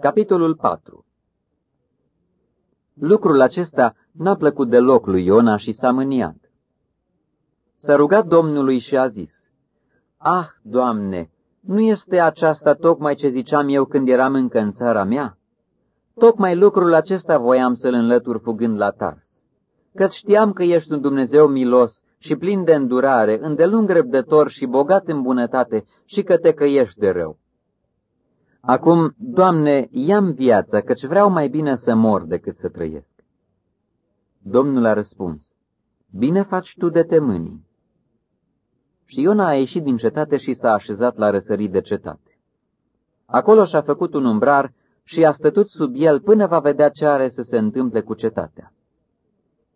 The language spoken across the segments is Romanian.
Capitolul 4 Lucrul acesta n-a plăcut deloc lui Iona și s-a mâniat. S-a rugat Domnului și a zis, Ah, Doamne, nu este aceasta tocmai ce ziceam eu când eram încă în țara mea? Tocmai lucrul acesta voiam să-l înlătur fugând la Tars, căci știam că ești un Dumnezeu milos și plin de îndurare, îndelung răbdător și bogat în bunătate și că te căiești de rău. Acum, Doamne, ia-mi viața, căci vreau mai bine să mor decât să trăiesc. Domnul a răspuns, Bine faci tu de temânii. Și Iona a ieșit din cetate și s-a așezat la răsărit de cetate. Acolo și-a făcut un umbrar și a stătut sub el până va vedea ce are să se întâmple cu cetatea.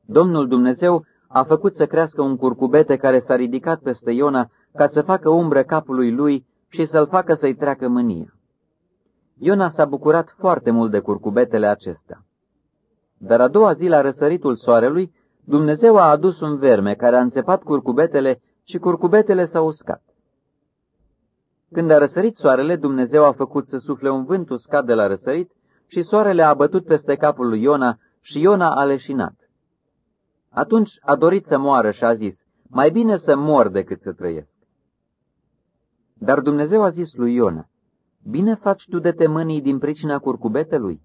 Domnul Dumnezeu a făcut să crească un curcubete care s-a ridicat peste Iona ca să facă umbră capului lui și să-l facă să-i treacă mânia. Iona s-a bucurat foarte mult de curcubetele acestea. Dar a doua zi, la răsăritul soarelui, Dumnezeu a adus un verme care a înțepat curcubetele și curcubetele s-au uscat. Când a răsărit soarele, Dumnezeu a făcut să sufle un vânt uscat de la răsărit și soarele a bătut peste capul lui Iona și Iona a leșinat. Atunci a dorit să moară și a zis, mai bine să mor decât să trăiesc. Dar Dumnezeu a zis lui Iona, bine faci tu de temânii din pricina curcubetelui?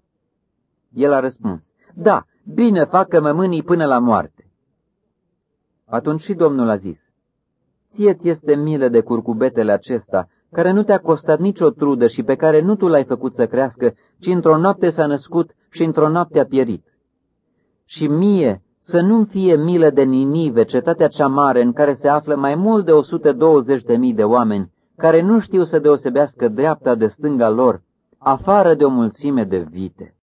El a răspuns, da, bine fac că mă mânii până la moarte. Atunci și Domnul a zis, ție-ți este milă de curcubetele acesta, care nu te-a costat nicio trudă și pe care nu tu l-ai făcut să crească, ci într-o noapte s-a născut și într-o noapte a pierit. Și mie să nu-mi fie milă de Ninive, cetatea cea mare, în care se află mai mult de 120 de mii de oameni, care nu știu să deosebească dreapta de stânga lor, afară de o mulțime de vite.